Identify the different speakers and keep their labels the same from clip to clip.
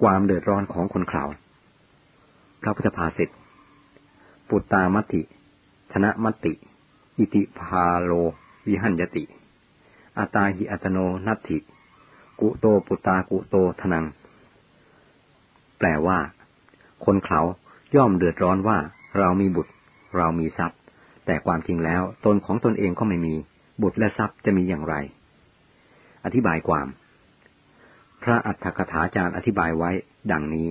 Speaker 1: ความเดือดร้อนของคนข่าว พระพุทธภาษิต ปุตตามติ ธนมติ อิติพาโล วิหันยติ อัตาหิอัตโนนัตถิ กุโตปุตตากุโตทนัง แปลว่า คนเขาย่อมเดือดร้อนว่า เรามีบุตร เรามีทรัพย์ แต่ความจริงแล้วตนของตนเองก็ไม่มี บุตรและทรัพย์จะมีอย่างไร อธิบายความ พระอัฏฐกถาจารย์อธิบายไว้ดังนี้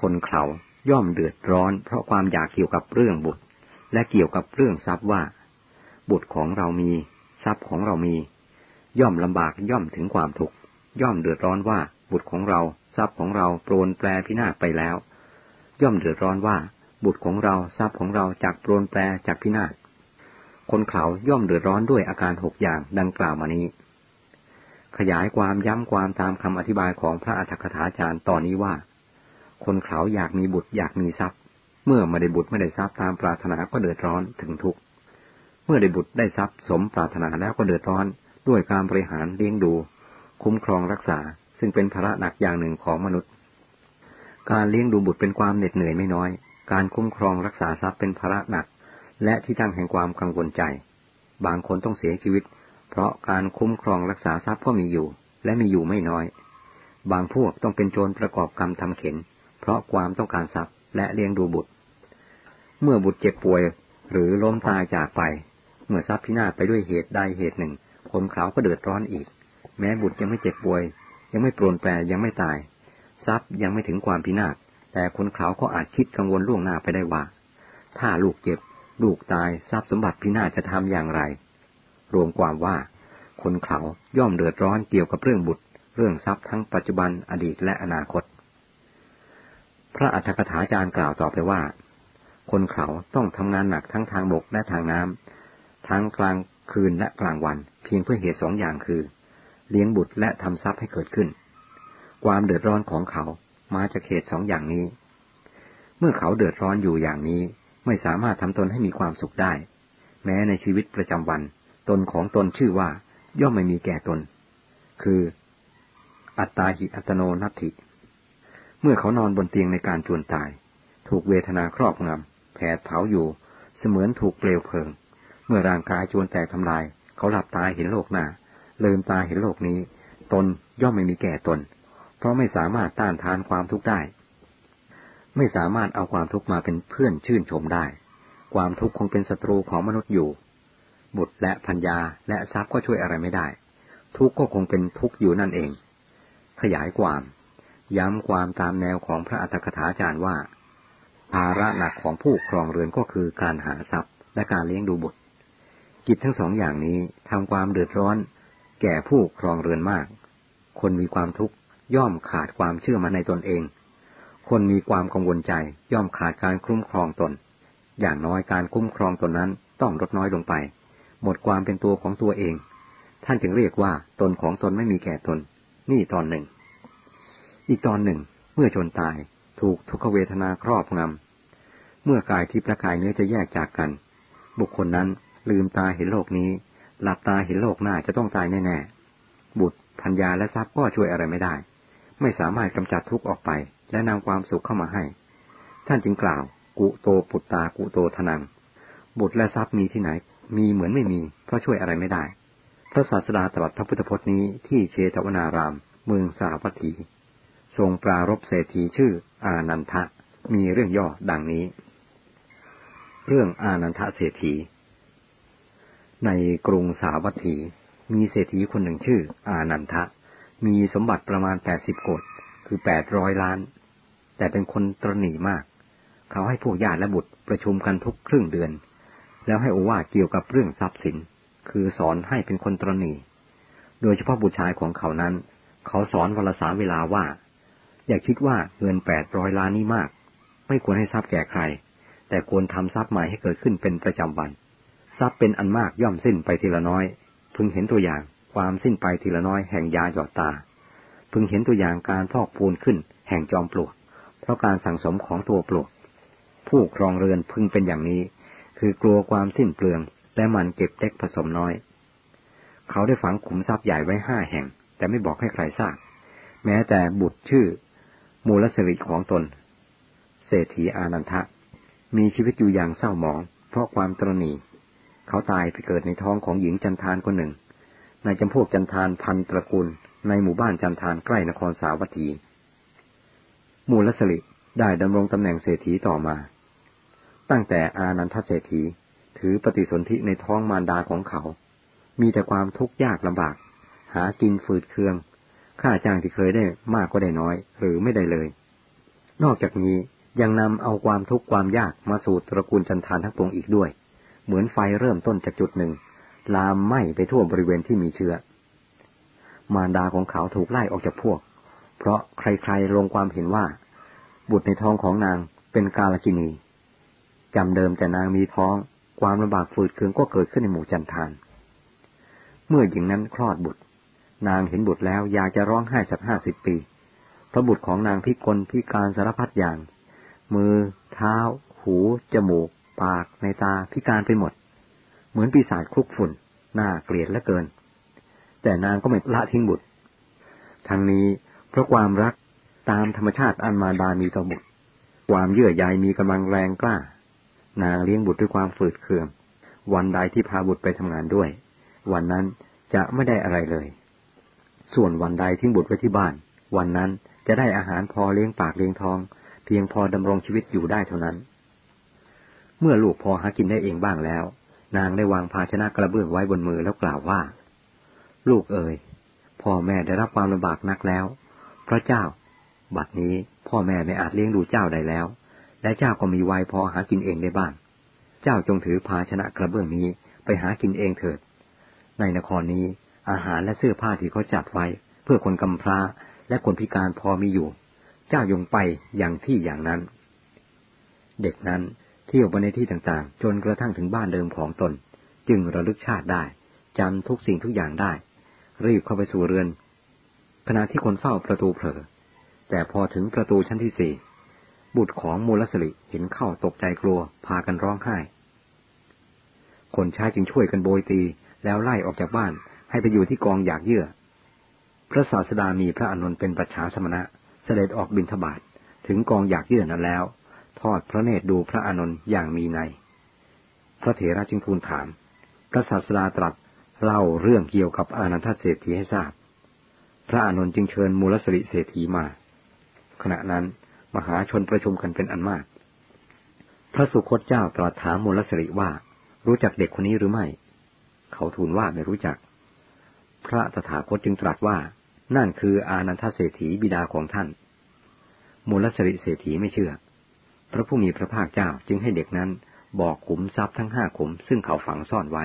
Speaker 1: คนเขาย่อมเดือดร้อนเพราะความอยากเกี่ยวกับเรื่องบุตร และเกี่ยวกับเรื่องทรัพย์ว่า บุตรของเรามีทรัพย์ของเรามี ย่อมลำบากย่อมถึงความทุกข์ย่อมเดือดร้อนว่าบุตรของเราทรัพย์ของเราโปรนแปรพินาศไปแล้ว ย่อมเดือดร้อนว่า บุตรของเราทรัพย์ของเราจากโปรนแปรจากพินาศคนเขาย่อมเดือดร้อนด้วยอาการหกอย่างดังกล่าวมานี้ ขยายความย้ำความตามคำอธิบายของพระอัฏฐกถาจารย์ตอนนี้ว่า คนเขาอยากมีบุตรอยากมีทรัพย์ เมื่อไม่ได้บุตรไม่ได้ทรัพย์ตามปรารถนาก็เดือดร้อนถึงทุกข์เมื่อได้บุตรได้ทรัพย์สมปรารถนาแล้วก็เดือดร้อน ด้วยการบริหารเลี้ยงดู คุ้มครองรักษา ซึ่งเป็นภาระหนักอย่างหนึ่งของมนุษย์ การเลี้ยงดูบุตรเป็นความเหน็ดเหนื่อยไม่น้อย การคุ้มครองรักษาทรัพย์เป็นภาระหนัก และที่ตั้งแห่งความกังวลใจ บางคนต้องเสียชีวิต เพราะการคุ้มครองรักษาทรัพย์ก็มีอยู่ และมีอยู่ไม่น้อย บางพวกต้องเป็นโจรประกอบกรรมทำเข็น เพราะความต้องการทรัพย์และเลี้ยงดูบุตร เมื่อบุตรเจ็บป่วยหรือล้มตายจากไป เมื่อทรัพย์พินาศไปด้วยเหตุใดเหตุหนึ่ง คนเขาก็เดือดร้อนอีก แม้บุตรยังไม่เจ็บป่วย ยังไม่ปรนแปรยังไม่ตาย ทรัพย์ยังไม่ถึงความพินาศแต่คนเขาก็อาจคิดกังวลล่วงหน้าไปได้ว่า ถ้าลูกเจ็บ ลูกตายทรัพย์สมบัติพินาศจะทำอย่างไร รวมความว่า คนเขาย่อมเดือดร้อนเกี่ยวกับเรื่องบุตร เรื่องทรัพย์ทั้งปัจจุบันอดีตและอนาคต พระอัฏฐกถาจารย์กล่าวต่อไปว่า คนเขาต้องทำงานหนักทั้งทางบกและทางน้ำทั้งกลางคืนและกลางวัน เพียงเพื่อเหตุสองอย่างคือ เลี้ยงบุตรและทำทรัพย์ให้เกิดขึ้น ความเดือดร้อนของเขามาจากเหตุสองอย่างนี้ เมื่อเขาเดือดร้อนอยู่อย่างนี้ไม่สามารถทำตนให้มีความสุขได้ แม้ในชีวิตประจำวัน ตนของตนชื่อว่า ย่อมไม่มีแก่ตน คืออัตตาหิอัตโนนัตถิ เมื่อเขานอนบนเตียงในการจวนตาย ถูกเวทนาครอบงำแผดเผาอยู่ เสมือนถูกเปลวเพลิง เมื่อร่างกายจวนแตกทำลาย เขาหลับตาเห็นโลกหน้าลืมตาเห็นโลกนี้ ตนย่อมไม่มีแก่ตน เพราะไม่สามารถต้านทานความทุกข์ได้ ไม่สามารถเอาความทุกข์มาเป็นเพื่อนชื่นชมได้ ความทุกข์คงเป็นศัตรูของมนุษย์อยู่ บุตรและพัญญาและทรัพย์ก็ช่วยอะไรไม่ได้ ทุกข์ก็คงเป็นทุกข์อยู่นั่นเอง ขยายความ ย้ำความตามแนวของพระอัตถกถาจารย์ว่า ภาระหนักของผู้ครองเรือนก็คือการหาทรัพย์และการเลี้ยงดูบุตร กิจทั้งสองอย่างนี้ทำความเดือดร้อน แก่ผู้ครองเรือนมาก คนมีความทุกข์ย่อมขาดความเชื่อมั่นในตนเอง คนมีความกังวลใจย่อมขาดการคุ้มครองตน อย่างน้อยการคุ้มครองตนนั้นต้องลดน้อยลงไป หมดความเป็นตัวของตัวเอง ท่านจึงเรียกว่าตนของตนไม่มีแก่ตน นี่ตอนหนึ่ง อีกตอนหนึ่ง เมื่อชนตายถูกทุกขเวทนาครอบงำ เมื่อกายทิพย์และกายเนื้อจะแยกจากกัน บุคคลนั้นลืมตาเห็นโลกนี้ หลับตาเห็นโลกหน้าจะต้องตายแน่ๆ บุตรพัญญาและทรัพย์ก็ช่วยอะไรไม่ได้ ไม่สามารถกำจัดทุกข์ออกไป และนำความสุขเข้ามาให้ ท่านจึงกล่าว กุโตปุตตากุโตทนัง บุตรและทรัพย์มีที่ไหน มีเหมือนไม่มีเพราะช่วยอะไรไม่ได้ พระศาสดาตรัสพระพุทธพจน์นี้ที่เชตวนาราม เมืองสาวัตถี ทรงปรารบเศรษฐีชื่ออานันทะ มีเรื่องย่อดังนี้ เรื่องอานันทะเศรษฐี ในกรุงสาวัตถี มีเศรษฐีคนหนึ่งชื่อ อานันทะ มีสมบัติประมาณแปดสิบโกดคือแปดร้อยล้าน แต่เป็นคนตรณีมาก เขาให้พวกญาติและบุตรประชุมกันทุกครึ่งเดือน แล้วให้โอวาเกี่ยวกับเรื่องทรัพย์สิน คือสอนให้เป็นคนตรณีโดยเฉพาะบุตรชายของเขานั้น เขาสอนวลสาเวลาว่า อย่าคิดว่าเงินแปดร้อยล้านนี้มาก ไม่ควรให้ทรัพย์แก่ใคร แต่ควรทำทรัพย์ใหม่ให้เกิดขึ้นเป็นประจำวัน ทรัพย์เป็นอันมากย่อมสิ้นไปทีละน้อย พึงเห็นตัวอย่างความสิ้นไปทีละน้อยแห่งยาหยอดตา พึงเห็นตัวอย่างการพอกพูนขึ้น แห่งจอมปลวก เพราะการสั่งสมของตัวปลวก ผู้ครองเรือนพึงเป็นอย่างนี้ คือกลัวความสิ้นเปลือง และมันเก็บเล็กผสมน้อย เขาได้ฝังขุมทรัพย์ใหญ่ไว้ห้าแห่ง แต่ไม่บอกให้ใครทราบ แม้แต่บุตรชื่อ มูลสิริของตน เศรษฐีอานันทะ มีชีวิตอยู่อย่างเศร้าหมอง เพราะความตรณี เขาตายไปเกิดในท้องของหญิงจันทานคนหนึ่ง ในจำพวกจันทานพันตระกูล ในหมู่บ้านจันทานใกล้นครสาวัตถี มูลสลิได้ดำรงตำแหน่งเศรษฐีต่อมา ตั้งแต่อานันทเศรษฐีถือปฏิสนธิในท้องมารดาของเขา มีแต่ความทุกข์ยากลำบาก หากินฝืดเคือง ค่าจ้างที่เคยได้มากก็ได้น้อย หรือไม่ได้เลย นอกจากนี้ยังนำเอาความทุกข์ความยากมาสู่ตระกูลจันทานทั้งปวงอีกด้วย เหมือนไฟเริ่มต้นจากจุดหนึ่ง ลามไหม้ไปทั่วบริเวณที่มีเชื้อ มารดาของเขาถูกไล่ออกจากพวก เพราะใครๆลงความเห็นว่า บุตรในท้องของนางเป็นกาลกินี จำเดิมแต่นางมีท้อง ความลำบากฝืดเคืองก็เกิดขึ้นในหมู่จันทาน เมื่อหญิงนั้นคลอดบุตร นางเห็นบุตรแล้วอยากจะร้องไห้สักห้าสิบปีเพราะบุตรของนางพิกลพิการสารพัดอย่าง มือ เท้า หู จมูก ปาก ในตาพิการไปหมด เหมือนปีศาจคลุกฝุ่น หน่าเกลียดเหลือเกิน แต่นางก็ไม่ละทิ้งบุตร ทั้งนี้เพราะความรักตามธรรมชาติอันมาดามีต่อบุตร ความเยื่อใยมีกำลังแรงกล้า นางเลี้ยงบุตรด้วยความฝืดเคือง วันใดที่พาบุตรไปทำงานด้วย วันนั้นจะไม่ได้อะไรเลย ส่วนวันใดทิ้งบุตรไว้ที่บ้าน วันนั้นจะได้อาหารพอเลี้ยงปากเลี้ยงท้อง เพียงพอดำรงชีวิตอยู่ได้เท่านั้น เมื่อลูกพอหากินได้เองบ้างแล้ว นางได้วางภาชนะกระเบื้องไว้บนมือแล้วกล่าวว่า ลูกเอ๋ยพ่อแม่ได้รับความลำบากนักแล้ว พระเจ้า บัดนี้พ่อแม่ไม่อาจเลี้ยงดูเจ้าได้แล้ว และเจ้าก็มีวัยพอหากินเองได้บ้าง เจ้าจงถือภาชนะกระเบื้องนี้ไปหากินเองเถิด ในนครนี้อาหารและเสื้อผ้าที่เขาจัดไว้ เพื่อคนกำพร้าและคนพิการพอมีอยู่ เจ้ายงไปอย่างที่อย่างนั้น เด็กนั้นเที่ยวไปในที่ต่างๆ จนกระทั่งถึงบ้านเดิมของตน จึงระลึกชาติได้จำทุกสิ่งทุกอย่างได้ รีบเข้าไปสู่เรือน ขณะที่คนเฝ้าประตูเผลอแต่พอถึงประตูชั้นที่สี่ บุตรของมูลสลิเห็นเข้าตกใจกลัว พากันร้องไห้ คนใช้จึงช่วยกันโบยตี แล้วไล่ออกจากบ้าน ให้ไปอยู่ที่กองอยากเยื่อ พระศาสดามีพระอนุนเป็นประชาสมณะ เสด็จออกบินทบาทถึงกองอยากเยื่อนั้นแล้ว ทอดพระเนตรดูพระอนุนอย่างมีใน พระเถระจึงทูลถาม พระศาสดาตรัสเล่าเรื่องเกี่ยวกับอนันทเศรษฐีให้ทราบ พระอนุนจึงเชิญมูลสลิเศรษฐีมา ขณะนั้น มหาชนประชุมกันเป็นอันมาก พระสุคตเจ้าตรัสถามมูลสริว่า รู้จักเด็กคนนี้หรือไม่ เขาทูลว่าไม่รู้จัก พระตถาคตจึงตรัสว่า นั่นคืออานันทเศรษฐีบิดาของท่าน มูลสริเศรษฐีไม่เชื่อ พระผู้มีพระภาคเจ้าจึงให้เด็กนั้นบอกขุมทรัพย์ทั้งห้าขุมซึ่งเขาฝังซ่อนไว้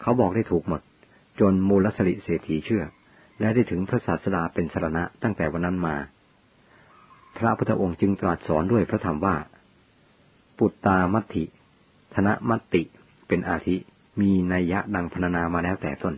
Speaker 1: เขาบอกได้ถูกหมด จนมูลสริเศรษฐีเชื่อ และได้ถึงพระศาสดาเป็นสรณะตั้งแต่วันนั้นมา พระพุทธองค์จึงตรัสสอนด้วยพระธรรมว่า ปุตตามัติธนมัตติ เป็นอาทิ มีนัยยะดังพรรณนามาแล้วแต่ต้น